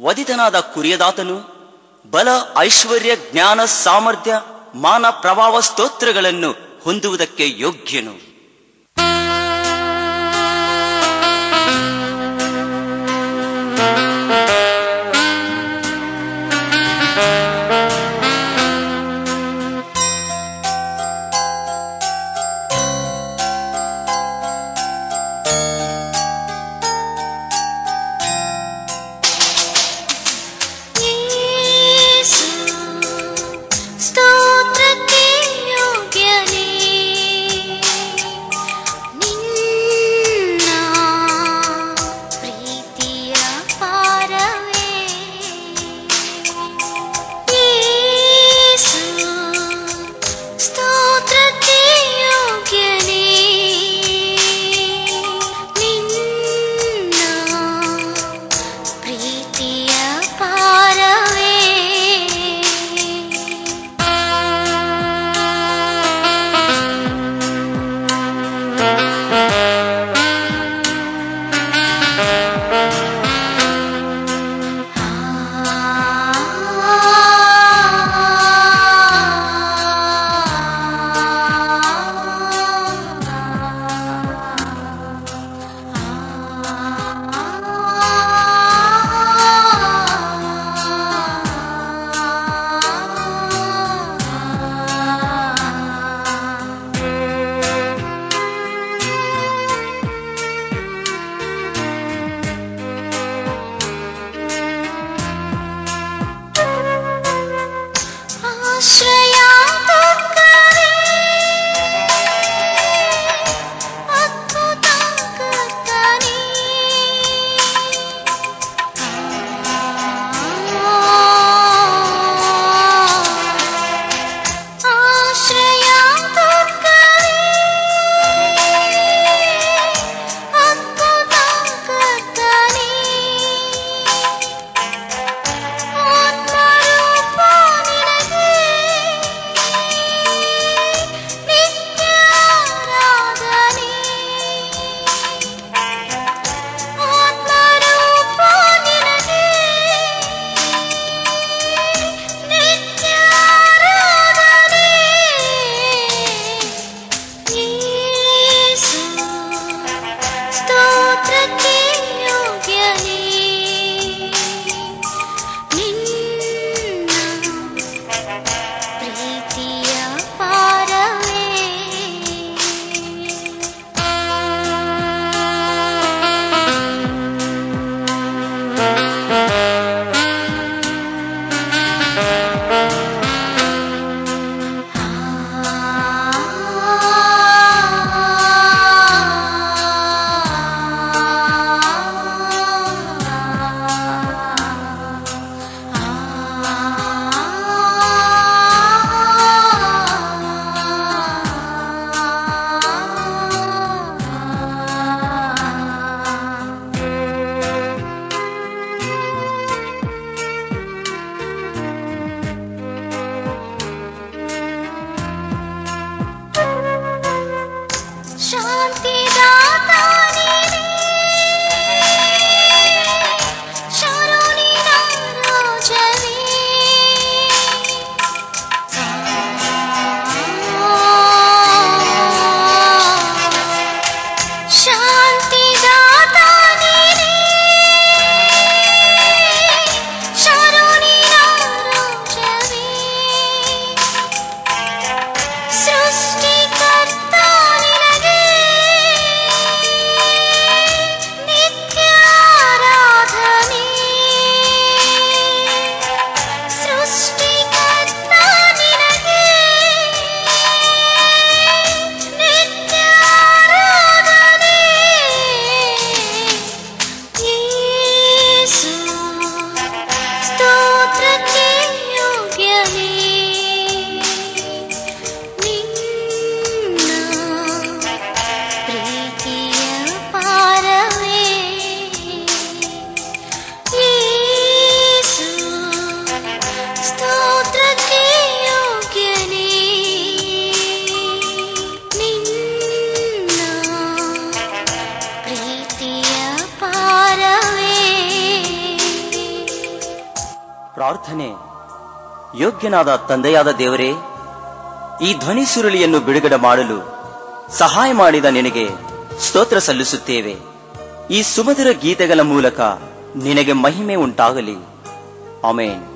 ವಧಿತನಾದ ಕುರಿಯದಾತನು ಬಲ ಐಶ್ವರ್ಯ ಜ್ಞಾನ ಸಾಮರ್ಥ್ಯ ಮಾನ ಪ್ರಭಾವ ಸ್ತೋತ್ರಗಳನ್ನು ಹೊಂದುವುದಕ್ಕೆ ಯೋಗ್ಯನು. ಪ್ರಾರ್ಥನೆ. ಯೋಗ್ಯನಾದ ತಂದೆಯಾದ ದೇವರೇ, ಈ ಧ್ವನಿ ಸುರುಳಿಯನ್ನು ಬಿಡುಗಡೆ ಮಾಡಲು ಸಹಾಯ ಮಾಡಿದ ನಿನಗೆ ಸ್ತೋತ್ರ ಸಲ್ಲಿಸುತ್ತೇವೆ. ಈ ಸುಮಧುರ ಗೀತೆಗಳ ಮೂಲಕ ನಿನಗೆ ಮಹಿಮೆ ಉಂಟಾಗಲಿ. ಆಮೇನ್.